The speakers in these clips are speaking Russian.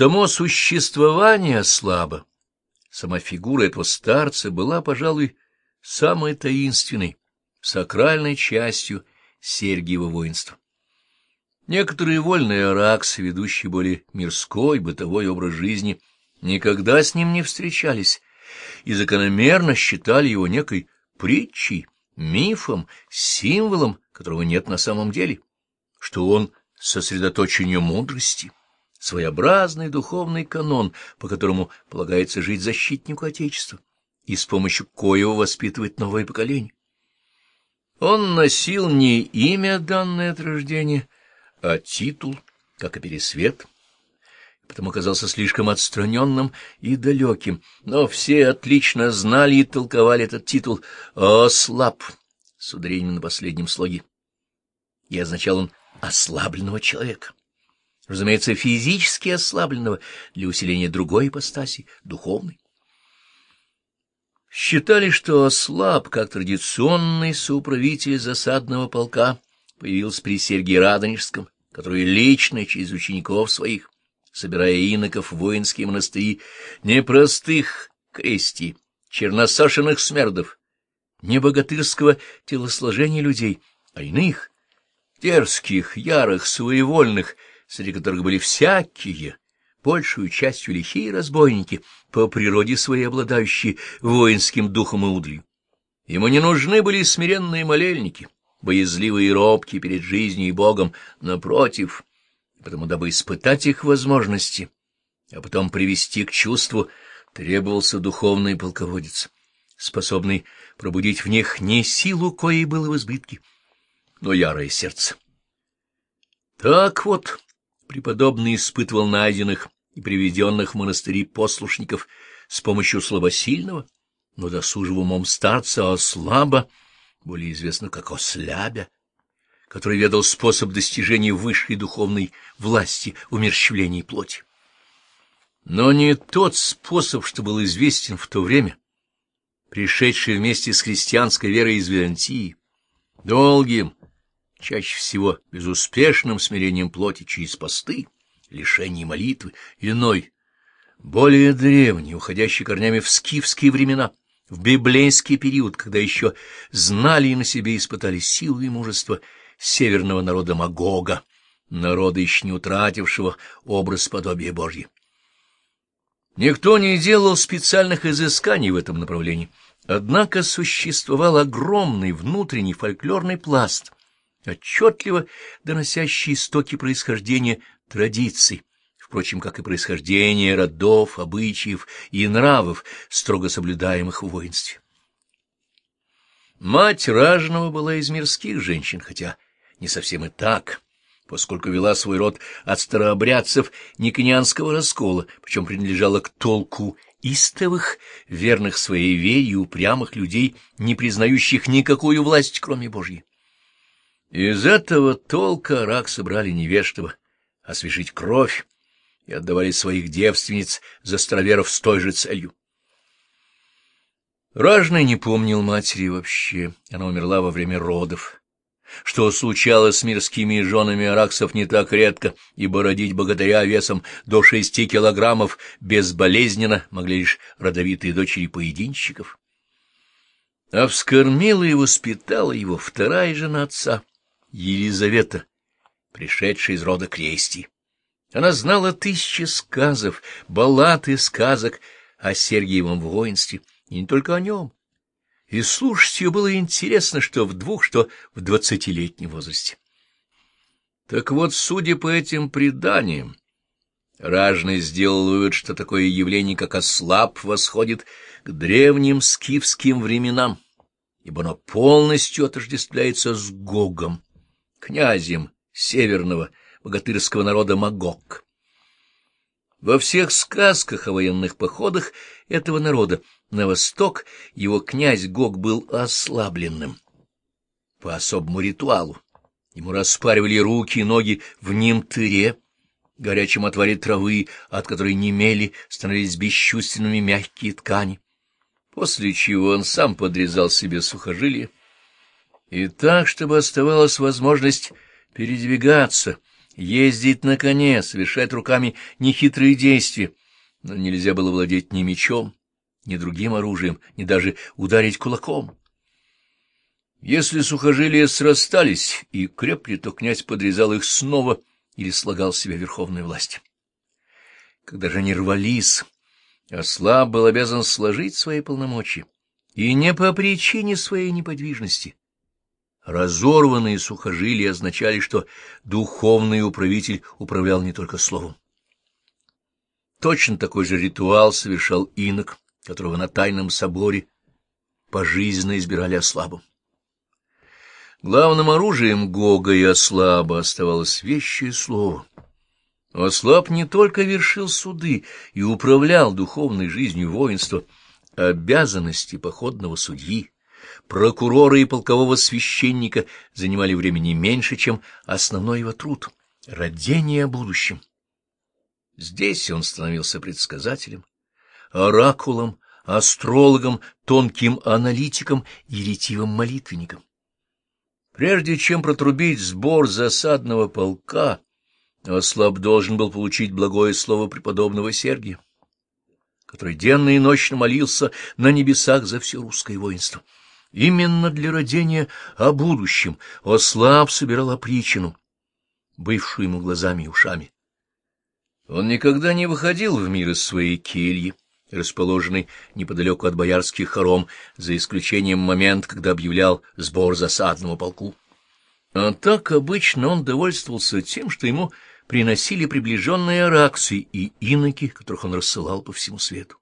Само существование слабо. Сама фигура этого старца была, пожалуй, самой таинственной, сакральной частью Сергиева воинства. Некоторые вольные араксы, ведущие более мирской, бытовой образ жизни, никогда с ним не встречались и закономерно считали его некой притчей, мифом, символом, которого нет на самом деле, что он — сосредоточение мудрости, своеобразный духовный канон, по которому полагается жить защитнику Отечества и с помощью коего воспитывать новое поколение. Он носил не имя, данное от рождения, а титул, как и пересвет, потому оказался слишком отстраненным и далеким, но все отлично знали и толковали этот титул «Ослаб» с ударением на последнем слоге. И означал он «ослабленного человека». Разумеется, физически ослабленного для усиления другой ипостаси, духовной. Считали, что ослаб, как традиционный соуправитель засадного полка, появился при Сергии Радонежском, который лично через учеников своих, собирая иноков в воинские монастыри, непростых крестий, черносошенных смердов, не богатырского телосложения людей, а иных, дерзких, ярых, своевольных, среди которых были всякие, большую частью лихие разбойники, по природе своей обладающие воинским духом и удлью. Ему не нужны были смиренные молельники, боязливые и робкие перед жизнью и Богом, напротив, потому дабы испытать их возможности, а потом привести к чувству, требовался духовный полководец, способный пробудить в них не силу, коей было в избытке, но ярое сердце. Так вот, преподобный испытывал найденных и приведенных в монастыри послушников с помощью слабосильного, но досужего умом старца Ослаба, более известно как Ослябя, который ведал способ достижения высшей духовной власти, умерщвления плоти. Но не тот способ, что был известен в то время, пришедший вместе с христианской верой из Византии, долгим, чаще всего безуспешным смирением плоти через посты, лишение молитвы, иной, более древний, уходящий корнями в скифские времена, в библейский период, когда еще знали и на себе испытали силу и мужество северного народа Магога, народа, еще не утратившего образ подобия Божье. Никто не делал специальных изысканий в этом направлении, однако существовал огромный внутренний фольклорный пласт — отчетливо доносящие истоки происхождения традиций, впрочем, как и происхождение родов, обычаев и нравов, строго соблюдаемых в воинстве. Мать ражного была из мирских женщин, хотя не совсем и так, поскольку вела свой род от старообрядцев Никонианского раскола, причем принадлежала к толку истовых, верных своей вере и упрямых людей, не признающих никакую власть, кроме Божьей. Из этого толка рак собрали невежного освежить кровь и отдавали своих девственниц за староверов с той же целью. Ражный не помнил матери вообще, она умерла во время родов. Что случалось с мирскими женами араксов не так редко, ибо родить богатыря весом до шести килограммов безболезненно могли лишь родовитые дочери поединщиков. А вскормила и воспитала его вторая жена отца, Елизавета, пришедшая из рода крести. Она знала тысячи сказов, баллад и сказок о Сергиевом воинстве, и не только о нем. И слушать ее было интересно, что в двух, что в двадцатилетнем возрасте. Так вот, судя по этим преданиям, Ражный сделал вывод, что такое явление, как ослаб, восходит к древним скифским временам, ибо оно полностью отождествляется с Гогом князем северного богатырского народа Магог. Во всех сказках о военных походах этого народа на восток его князь Гог был ослабленным по особому ритуалу. Ему распаривали руки и ноги в немтыре, горячем отваре травы, от которой немели, становились бесчувственными мягкие ткани, после чего он сам подрезал себе сухожилия, и так, чтобы оставалась возможность передвигаться ездить на коне, совершать руками нехитрые действия, но нельзя было владеть ни мечом, ни другим оружием, ни даже ударить кулаком. Если сухожилия срастались и крепли, то князь подрезал их снова или слагал себе верховную власть. Когда же они рвались, ослаб был обязан сложить свои полномочия, и не по причине своей неподвижности. Разорванные сухожилия означали, что духовный управитель управлял не только словом. Точно такой же ритуал совершал инок, которого на тайном соборе пожизненно избирали ослабом. Главным оружием Гога и Ослаба оставалось вещее слово. Ослаб не только вершил суды и управлял духовной жизнью воинства, обязанности походного судьи, прокурора и полкового священника занимали времени меньше, чем основной его труд — родение о будущем. Здесь он становился предсказателем, оракулом, астрологом, тонким аналитиком и ретивым молитвенником. Прежде чем протрубить сбор засадного полка, Ослаб должен был получить благое слово преподобного Сергия, который денно и ночно молился на небесах за все русское воинство. Именно для родения о будущем Ослаб собирал опричину, бывшую ему глазами и ушами. Он никогда не выходил в мир из своей кельи, расположенный неподалеку от боярских хором, за исключением момента, когда объявлял сбор засадного полку. А так обычно он довольствовался тем, что ему приносили приближенные аракции и иноки, которых он рассылал по всему свету.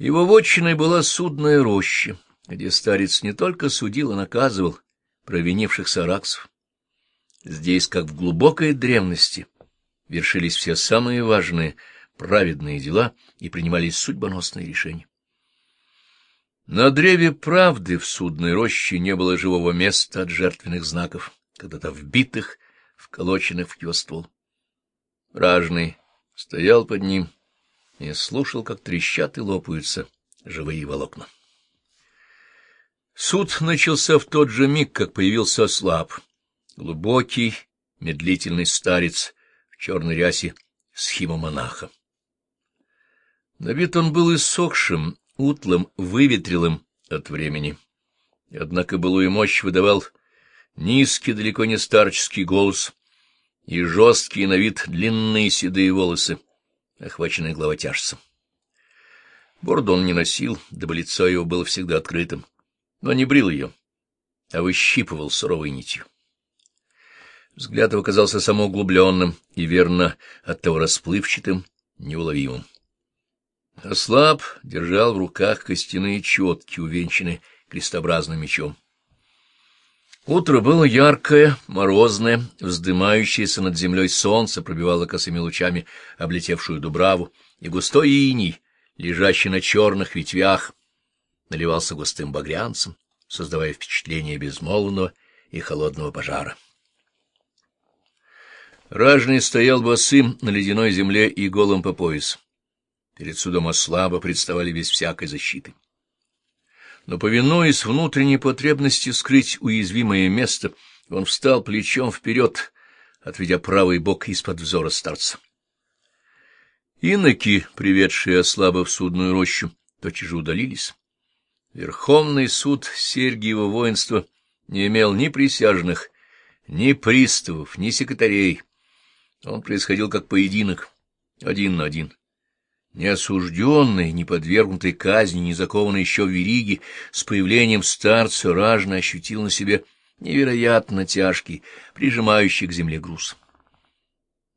Его вотчиной была судная роща, где старец не только судил, а наказывал провинившихся араксов. Здесь, как в глубокой древности, вершились все самые важные — праведные дела и принимались судьбоносные решения. На древе правды в судной роще не было живого места от жертвенных знаков, когда-то вбитых, вколоченных в его ствол. Ражный стоял под ним и слушал, как трещат и лопаются живые волокна. Суд начался в тот же миг, как появился слаб, глубокий, медлительный старец в черной рясе схимомонаха. На вид он был иссохшим, утлым, выветрелым от времени. Однако былую мощь выдавал низкий, далеко не старческий голос и жесткие на вид длинные седые волосы, охваченные главотяжцем. Бороду он не носил, дабы лицо его было всегда открытым, но не брил ее, а выщипывал суровой нитью. Взгляд его казался самоуглубленным и, верно, оттого расплывчатым, неуловимым. Ослаб держал в руках костяные четки, увенчанные крестообразным мечом. Утро было яркое, морозное, вздымающееся над землей солнце пробивало косыми лучами облетевшую дубраву, и густой иней, лежащий на черных ветвях, наливался густым багрянцем, создавая впечатление безмолвного и холодного пожара. Ражный стоял босым на ледяной земле и голым по пояс перед судом слабо представали без всякой защиты. Но, повинуясь внутренней потребности скрыть уязвимое место, он встал плечом вперед, отведя правый бок из-под взора старца. Иноки, приведшие ослаба в судную рощу, тотчас же удалились. Верховный суд Сергиева воинства не имел ни присяжных, ни приставов, ни секретарей. Он происходил как поединок, один на один. Неосужденный, не подвергнутый казни, не закованный еще в вериги, с появлением старца ражно ощутил на себе невероятно тяжкий, прижимающий к земле груз.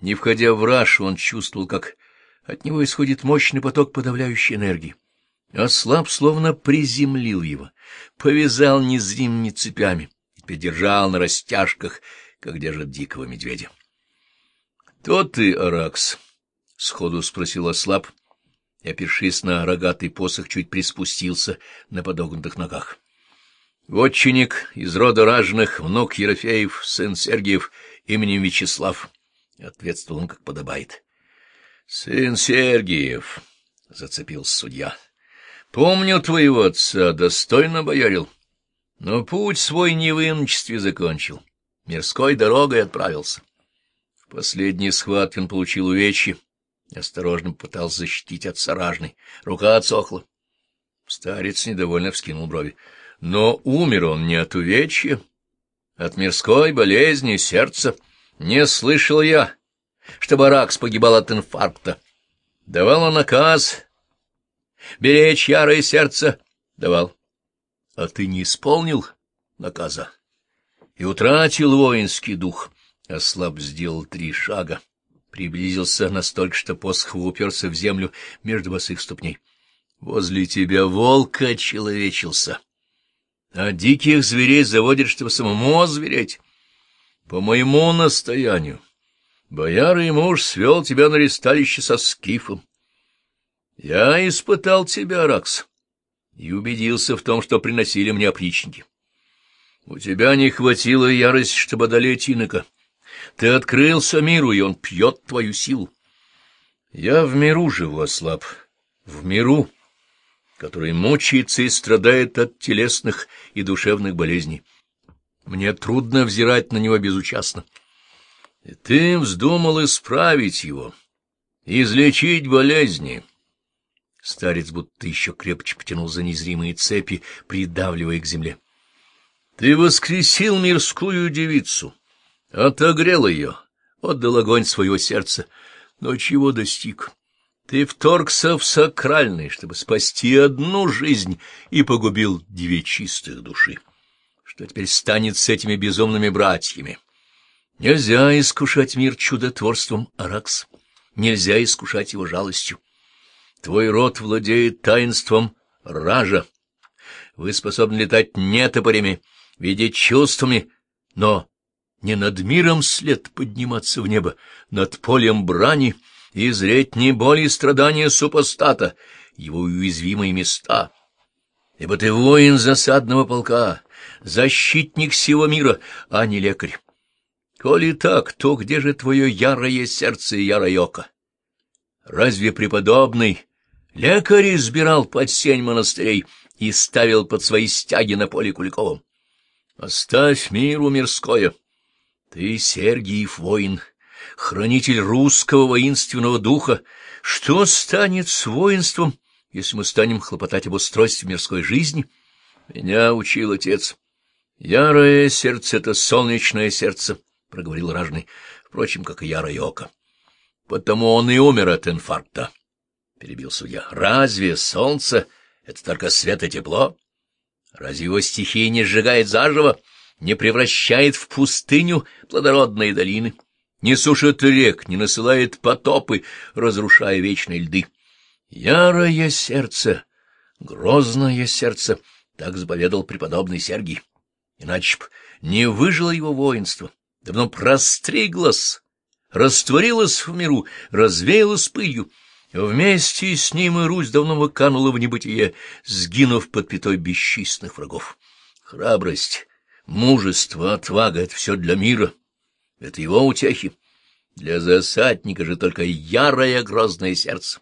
Не входя в раж, он чувствовал, как от него исходит мощный поток подавляющей энергии. Ослаб словно приземлил его, повязал незримыми цепями и придержал на растяжках, как держат дикого медведя. — Кто ты, Аракс? — сходу спросил ослаб, и, опершись на рогатый посох, чуть приспустился на подогнутых ногах. Вотчинник из рода ражных, внук Ерофеев, сын Сергиев, именем Вячеслав, — ответствовал он, как подобает. — Сын Сергиев, — зацепился судья, — помню твоего отца, достойно боярил, но путь свой не в иночестве закончил. мирской дорогой отправился. В последней схватке он получил увечье, осторожно пытался защитить от саражной. Рука отсохла. Старец недовольно вскинул брови. Но умер он не от увечья, от мирской болезни сердца. Не слышал я, что Баракс погибал от инфаркта. Давал он наказ беречь ярое сердце. Давал. А ты не исполнил наказа и утратил воинский дух. Ослаб сделал три шага, приблизился настолько, что посох уперся в землю между босых ступней. Возле тебя волк очеловечился, а диких зверей заводят, чтобы самому озвереть. По моему настоянию, бояр и муж свел тебя на ресталище со скифом. Я испытал тебя, Ракс, и убедился в том, что приносили мне опричники. У тебя не хватило ярости, чтобы одолеть инока. Ты открылся миру, и он пьет твою силу. Я в миру живу, ослаб, в миру, который мучается и страдает от телесных и душевных болезней. Мне трудно взирать на него безучастно. И ты вздумал исправить его, излечить болезни. Старец будто еще крепче потянул за незримые цепи, придавливая к земле. Ты воскресил мирскую девицу, отогрел ее, отдал огонь своего сердца, но чего достиг? Ты вторгся в сакральный, чтобы спасти одну жизнь, и погубил две чистых души. Что теперь станет с этими безумными братьями? Нельзя искушать мир чудотворством, Аракс. Нельзя искушать его жалостью. Твой род владеет таинством ража. Вы способны летать нетопорями, видеть чувствами, но не над миром след подниматься в небо, над полем брани и зреть не боли и страдания супостата, его уязвимые места. Ибо ты воин засадного полка, защитник всего мира, а не лекарь. Коли так, то где же твое ярое сердце и ярое око? Разве преподобный лекарь избирал под сень монастырей и ставил под свои стяги на поле Куликовом? Оставь миру мирское. Ты, Сергиев воин, хранитель русского воинственного духа. Что станет с воинством, если мы станем хлопотать об устройстве мирской жизни? Меня учил отец. Ярое сердце — это солнечное сердце, — проговорил ражный, впрочем, как и ярое око. Потому он и умер от инфаркта, — перебил судья. Разве солнце — это только свет и тепло? Разве его стихия не сжигает заживо, не превращает в пустыню плодородные долины, не сушит рек, не насылает потопы, разрушая вечные льды? Ярое сердце, грозное сердце, так заповедал преподобный Сергий. Иначе б не выжило его воинство, давно простриглось, растворилось в миру, развеялось пылью, Вместе с ним и Русь давно выканула в небытие, сгинув под пятой бесчисленных врагов. Храбрость, мужество, отвага — это все для мира. Это его утехи. Для засадника же только ярое грозное сердце.